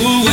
Another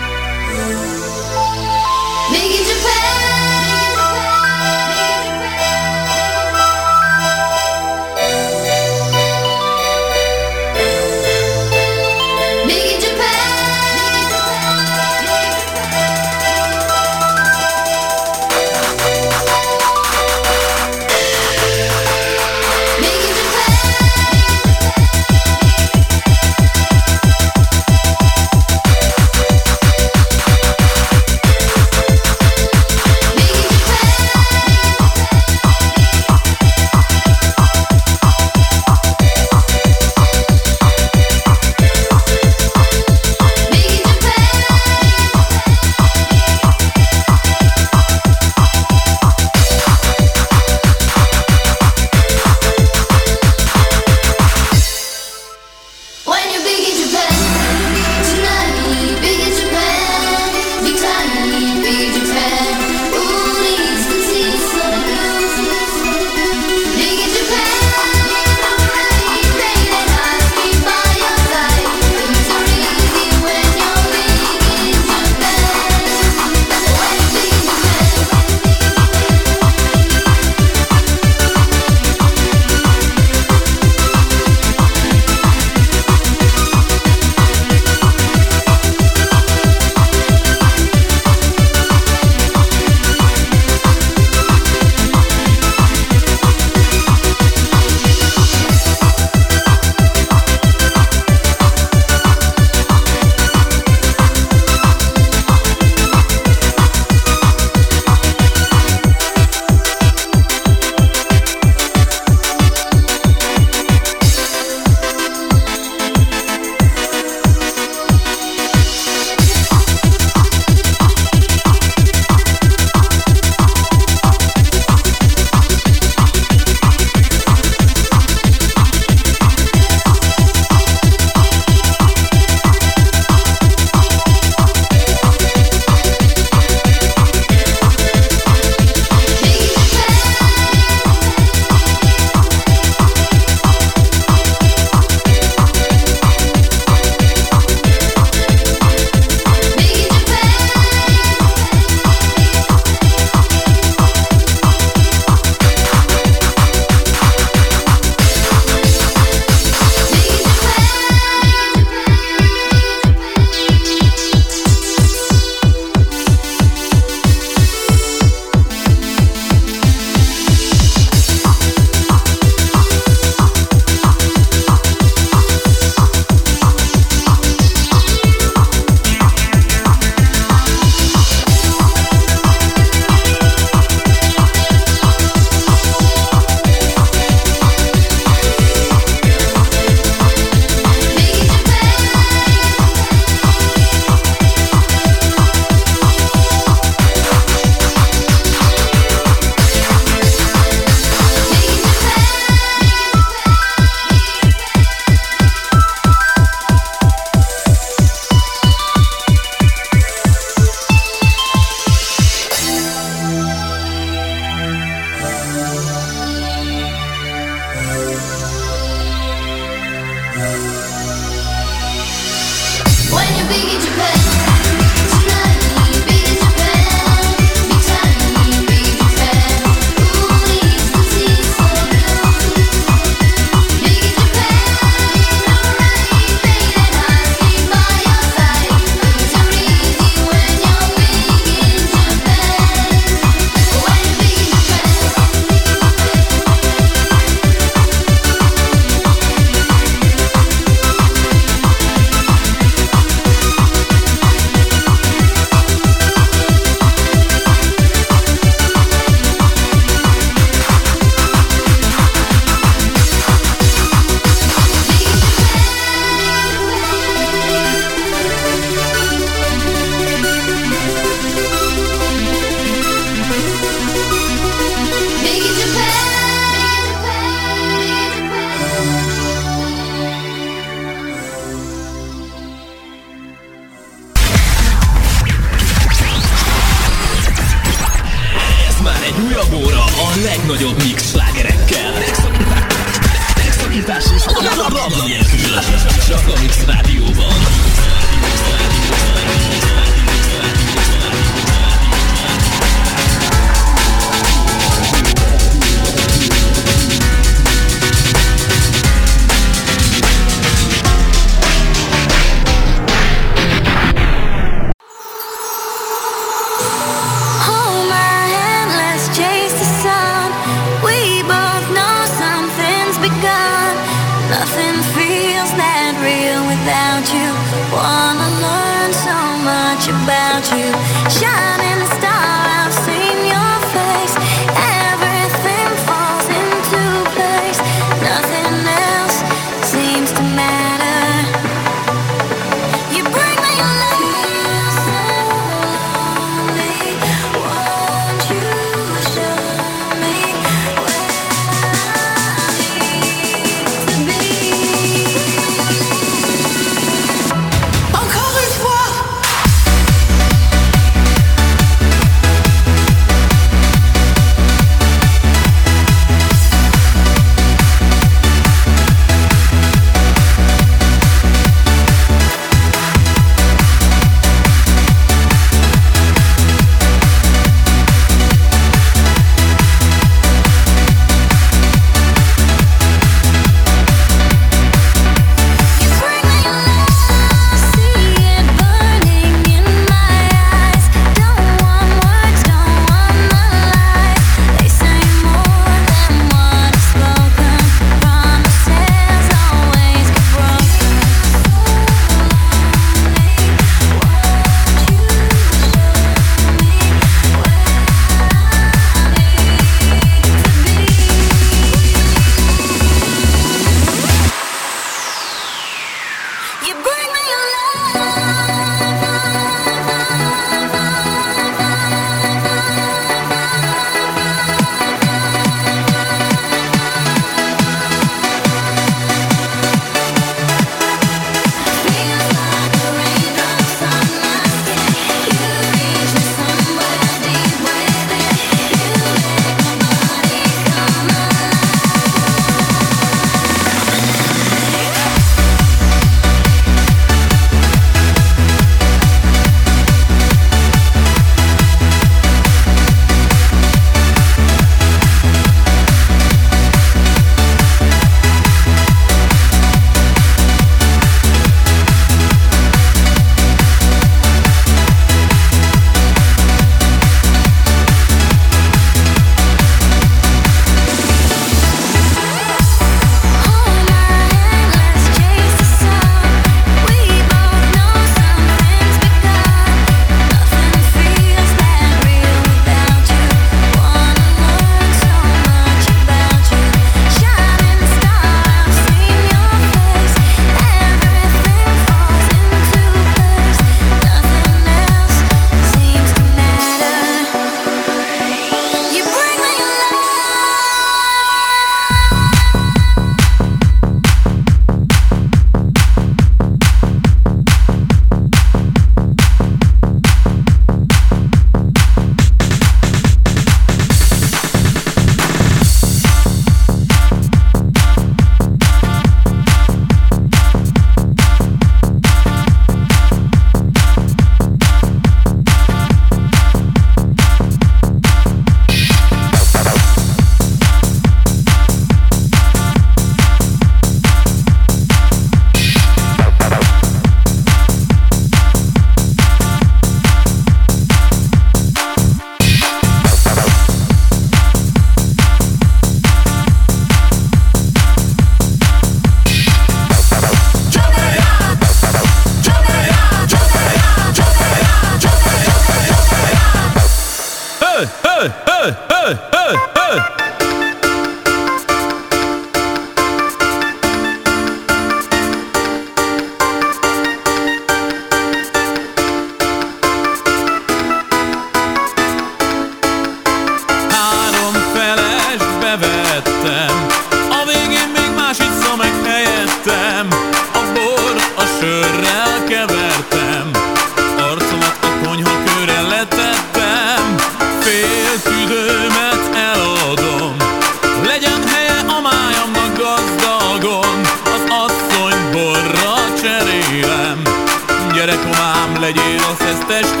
testvérem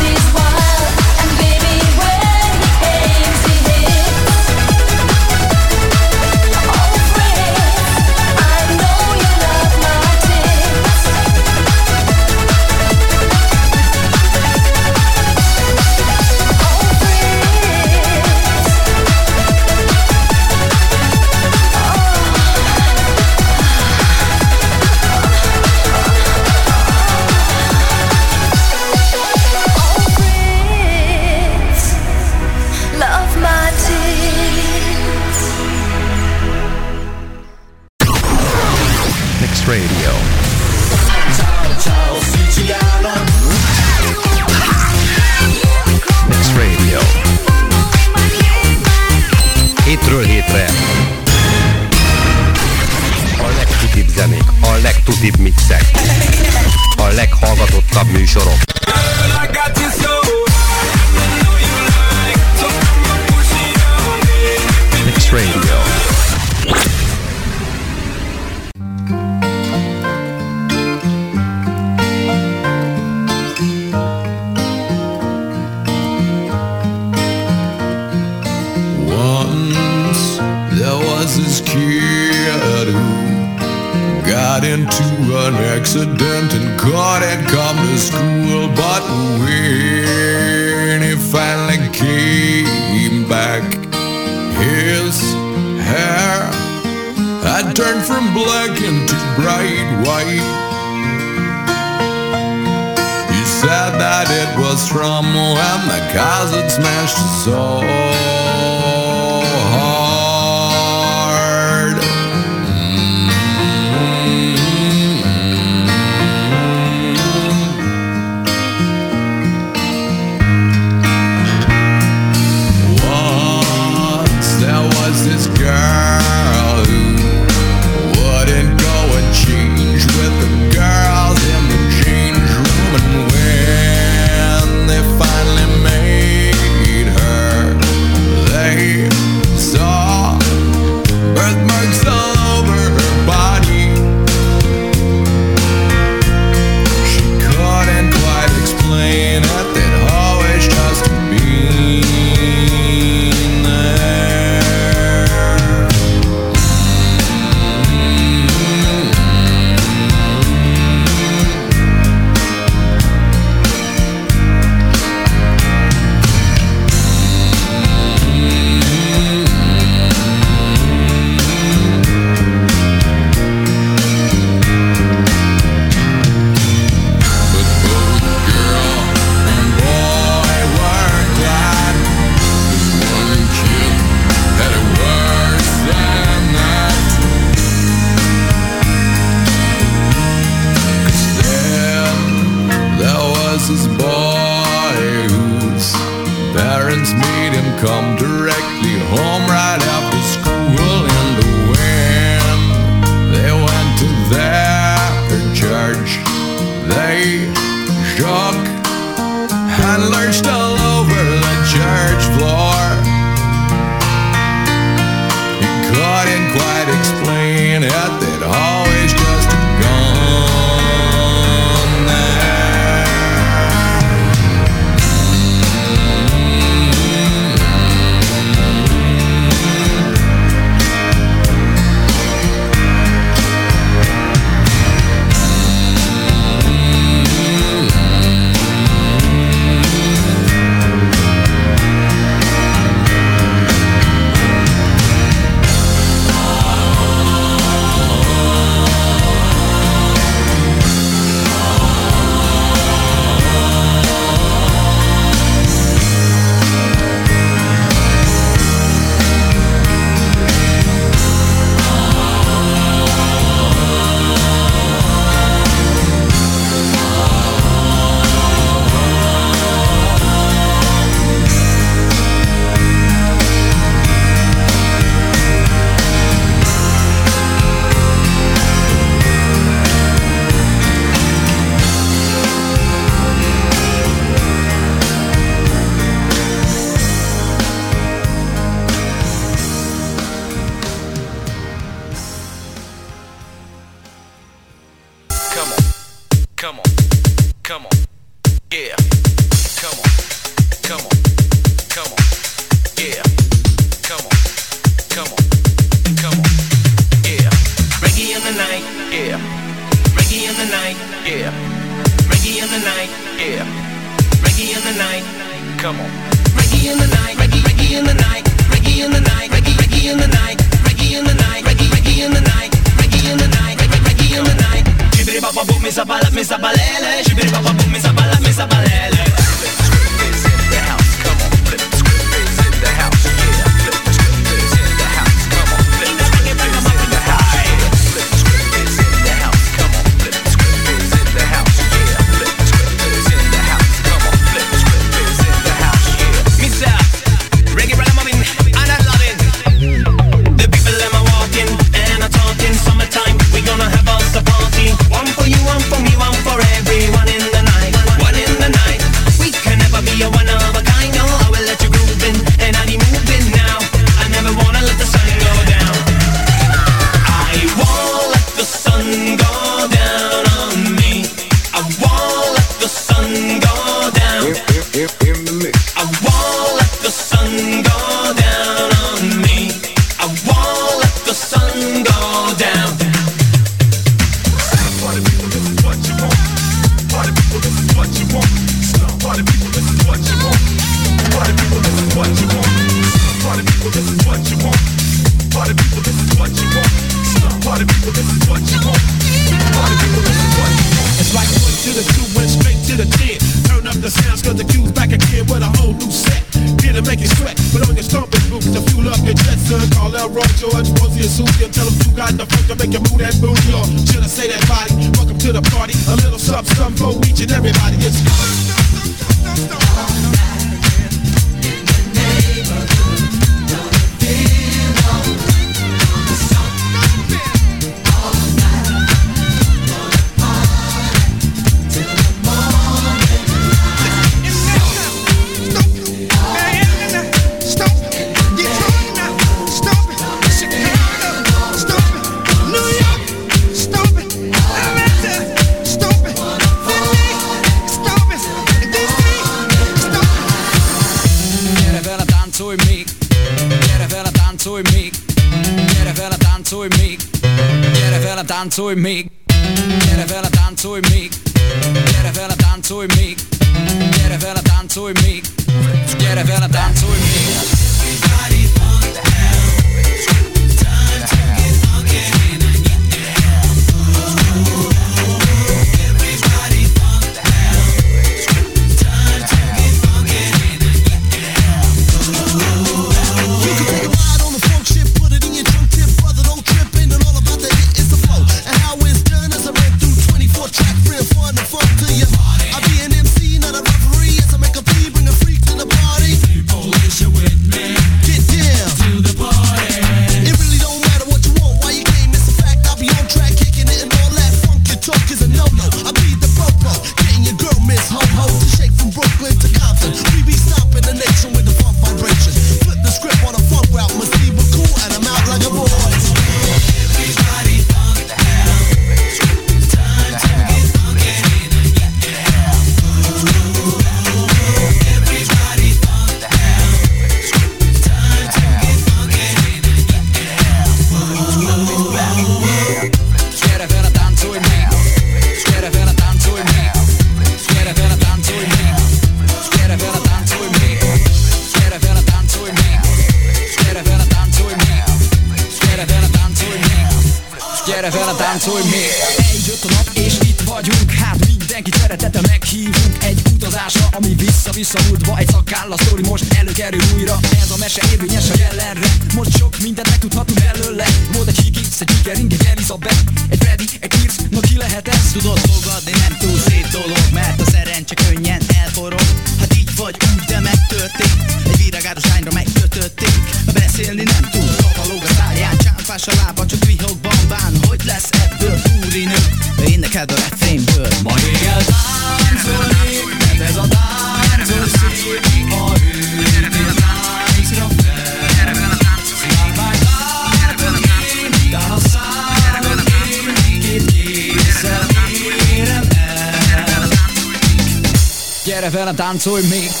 Santo Mix.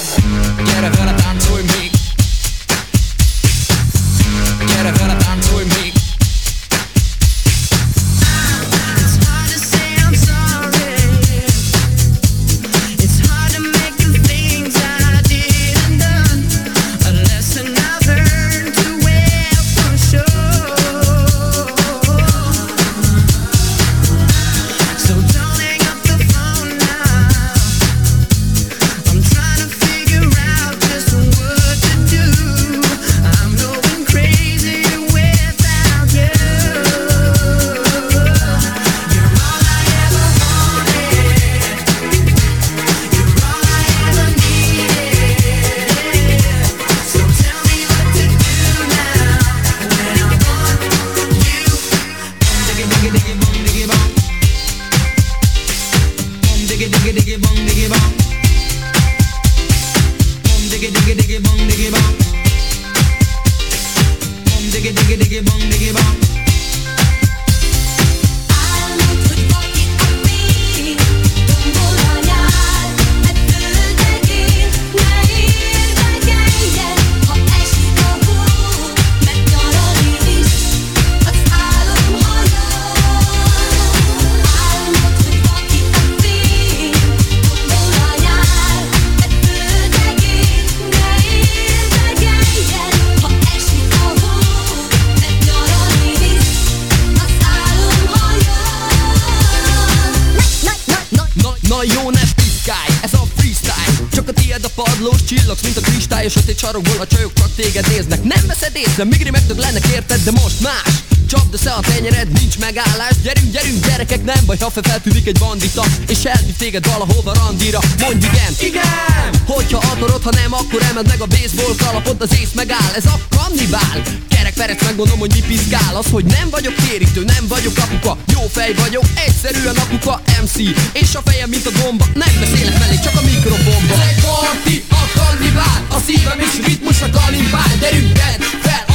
Csillagsz, mint a kristály És sötét sarokból a csajok csak téged néznek. Nem veszed észre, migri megdöglenek érted, de most más Csapd össze a tenyered, nincs megállás. Gyerünk, gyerünk gyerekek, nem baj, ha fel feltűnik egy bandita. És elhív téged valahova randira. Mondj igen, igen! Hogyha akarod, ha nem, akkor emeld meg a baseball kalapot Az ész megáll, ez a kannibál. Kerek perec, megmondom, hogy mi piszkál. Az, hogy nem vagyok térítő, nem vagyok apuka. Jó fej vagyok, egyszerűen apuka MC És a fejem, mint a gomba. Nem beszélek mellé, csak a mikrofonba. Ez egy party, a kannibál. A szívem is ritmus a kalimpál Gyerünk, tedd fel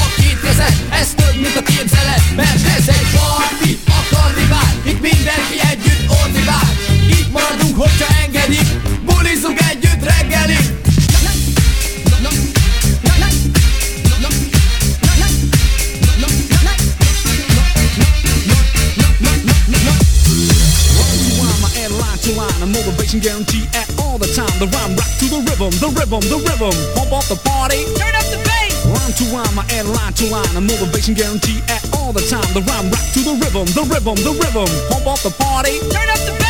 kezed Ez több, mint a képzelet Mert ez egy party, a kannibál Itt mindenki együtt ordibál Itt maradunk, hogyha engedik Bulizunk együtt reggelig motivation guarantee at all the time. The rhyme rock to the rhythm, the rhythm, the rhythm. Pump up the party, turn up the. Rhyme to rhyme and line to line, a motivation guarantee at all the time. The rhyme rock to the rhythm, the rhythm, the rhythm. Pump up the party, turn up the.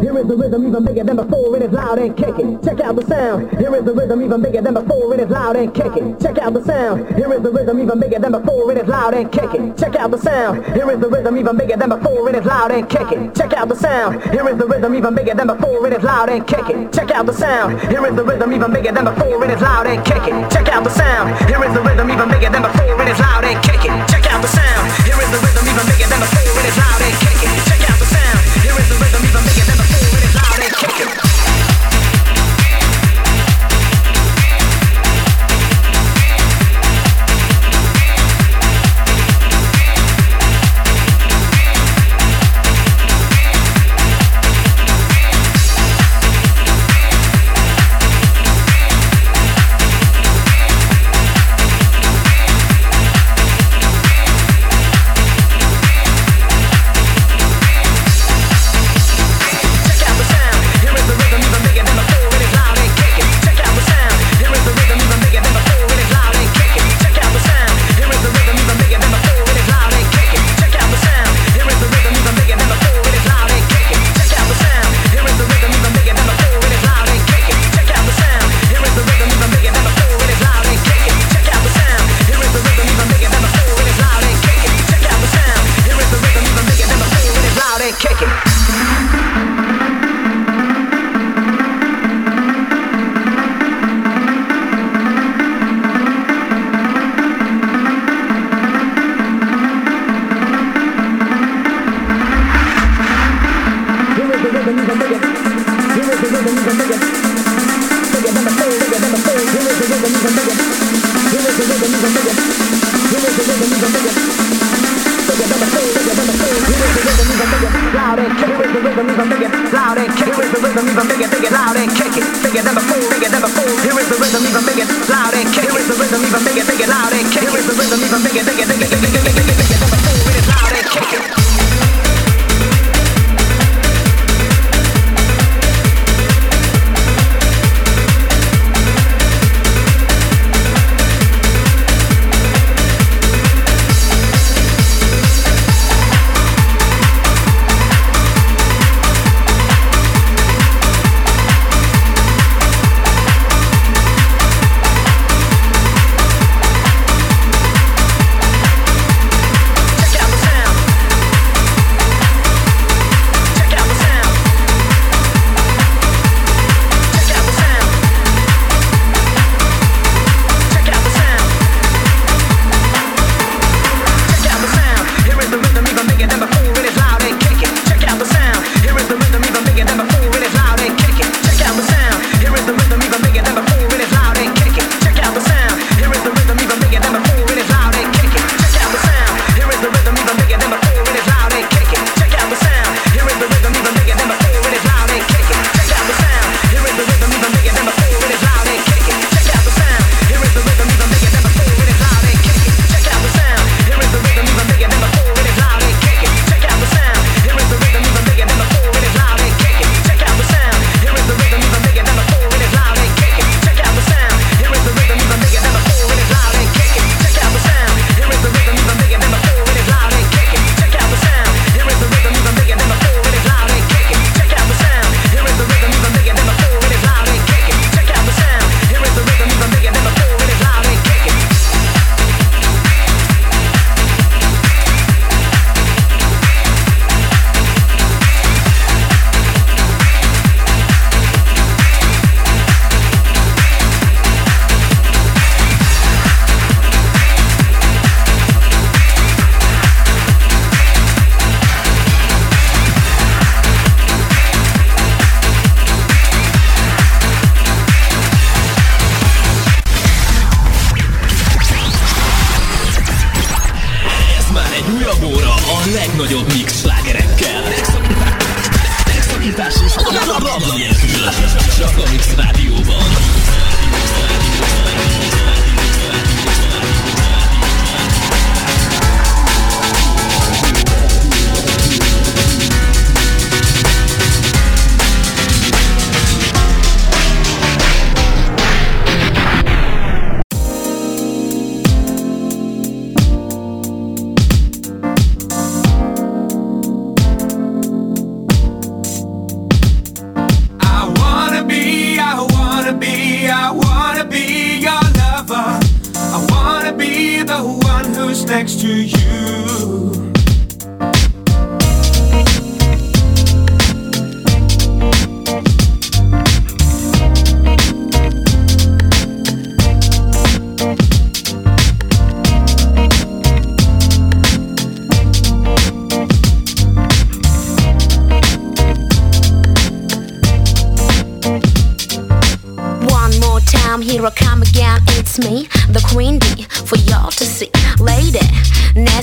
Here is the rhythm even bigger than before. It is loud and kicking. Check out the sound. Here is the rhythm even bigger than before. It is loud and kicking. Check out the sound. Here is the rhythm even bigger than before. It is loud and kicking. Check out the sound. Here is the rhythm even bigger than before. It is loud and kicking. Check out the sound. Here is the rhythm even bigger than before. It is loud and kicking. Check out the sound. Here is the rhythm even bigger than before. It is loud and kicking. Check out the sound. Here is the rhythm even bigger than before. It is loud and kicking. Check out the sound. Here is the rhythm Check out the sound. Here is the rhythm even bigger than before. It is loud and kicking.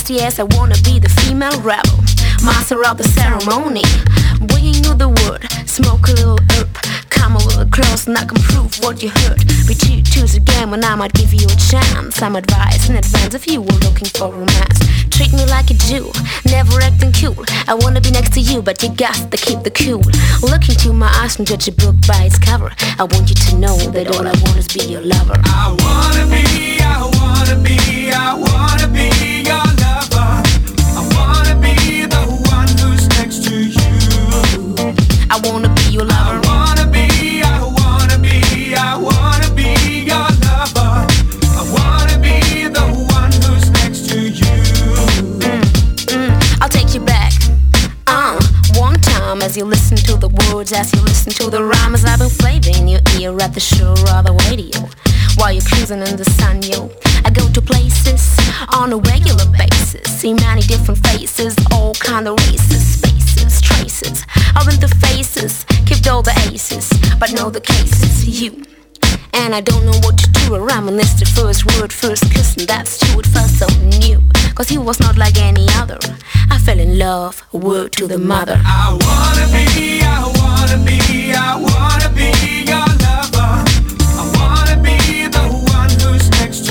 Nasty ass, I wanna be the female rebel, master of the ceremony. Bringing you the word, smoke a little herb, come a little close, and I can prove what you heard. We two choose a game when I might give you a chance. I'm advised in advance if you were looking for romance. Treat me like a Jew, never acting cool. I wanna be next to you, but you got to keep the cool. Look into my eyes and judge a book by its cover. I want you to know that all I want is be your lover. I wanna be, I wanna be, I wanna be your lover. I wanna be, I wanna be, I wanna be your lover. I wanna be the one who's next to you. Mm, I'll take you back. Uh, one time as you listen to the words, as you listen to the rhymes, I've been flavor in your ear at the show or the radio. While you're cruising in the sun, yo. I go to places on a regular basis, see many different faces, all kind of races, spaces, traces, all in faces, keep all the aces, but know the cases, you. And I don't know what to do. I reminisce the first word, first kiss, and that's true. It felt so new. Cause he was not like any other. I fell in love, word to the mother. I wanna be, I wanna be, I wanna be your lover.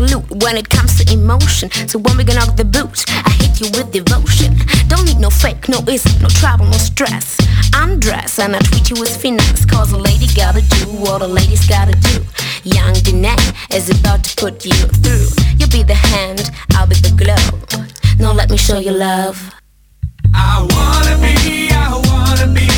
loot when it comes to emotion. So when we gonna knock the boots, I hit you with devotion. Don't need no fake, no easy, no trouble, no stress. Undress and I treat you with finesse. Cause a lady gotta do what a lady's gotta do. Young Danae is about to put you through. You'll be the hand, I'll be the glove. Now let me show you love. I wanna be, I wanna be,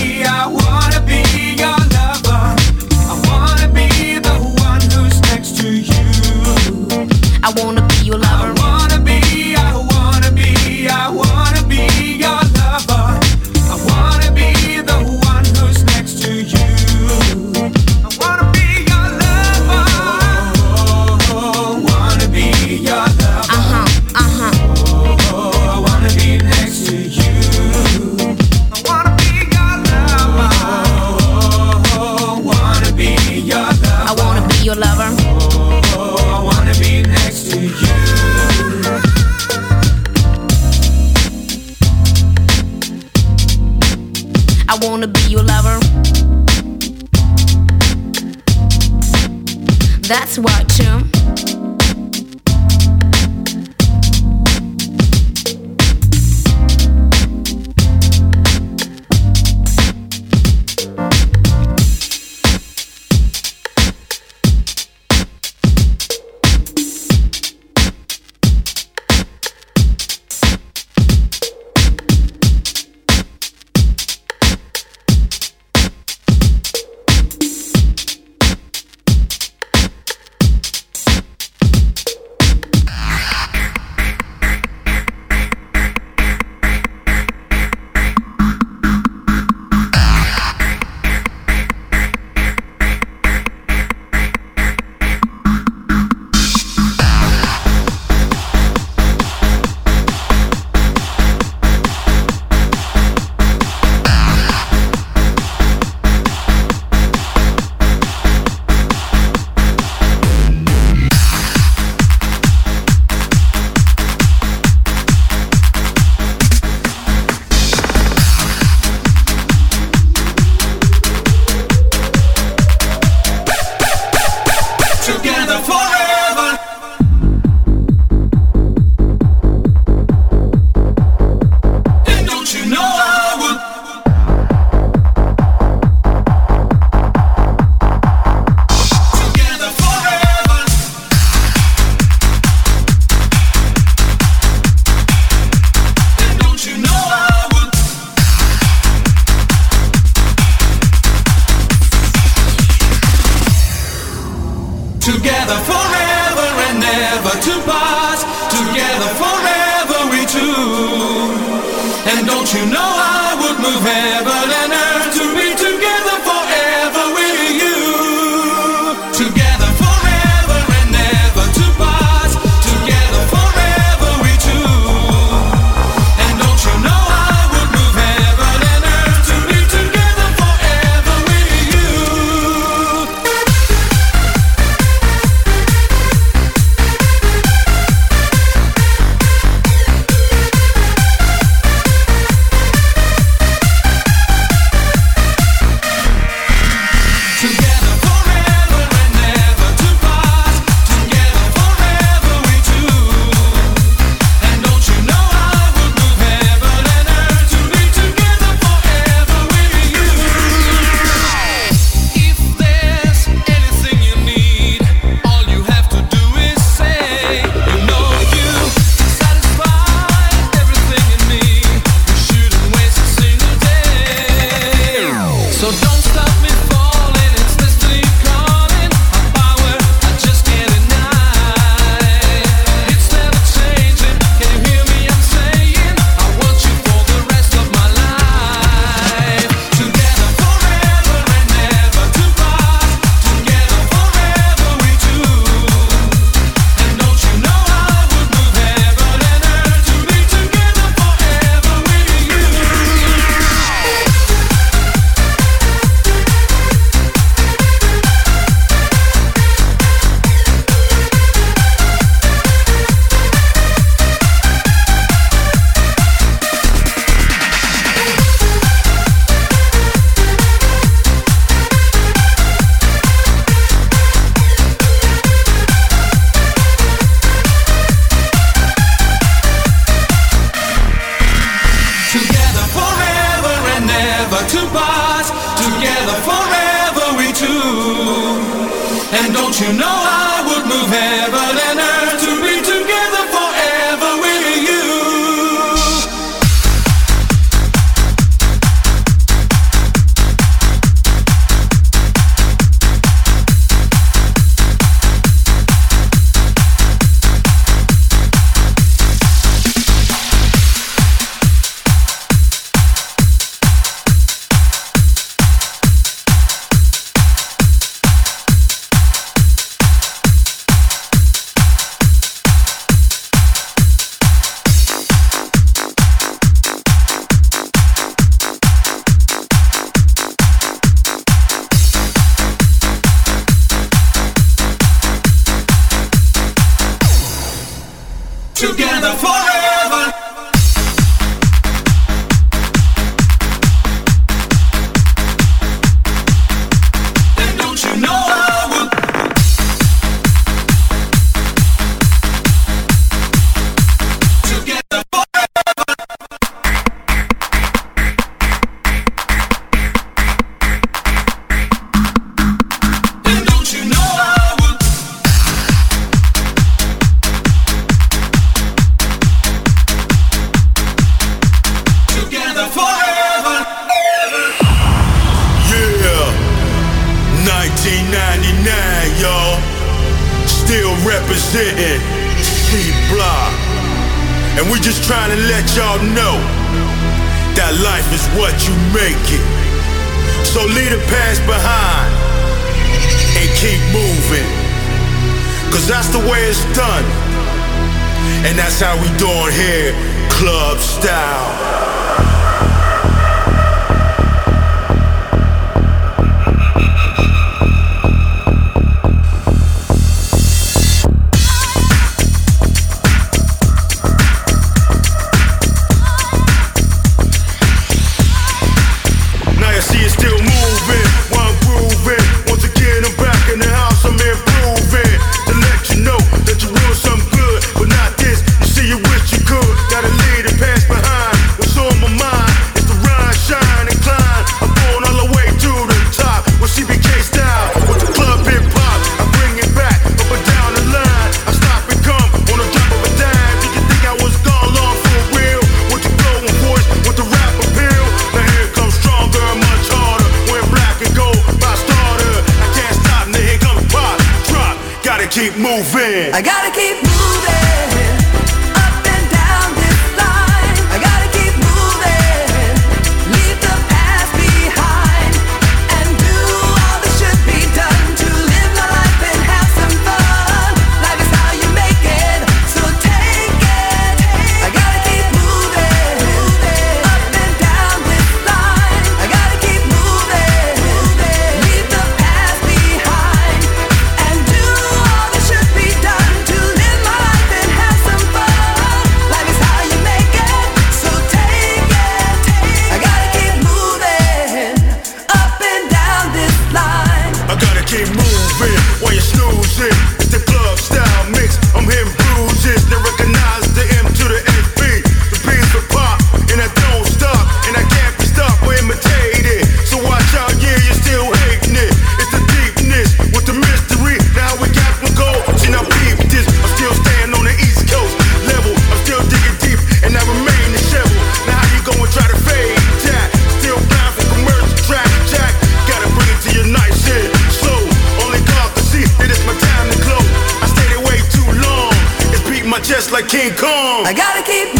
like King Kong. I gotta keep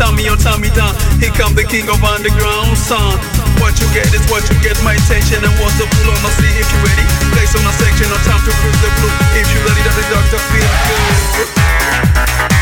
Tommy on Tommy Don. Here come the king of underground son. What you get is what you get. My attention and what's the flow. Now see if you ready. Place on a section. No time to prove the blue. If you ready, that is Dr. Feel Good.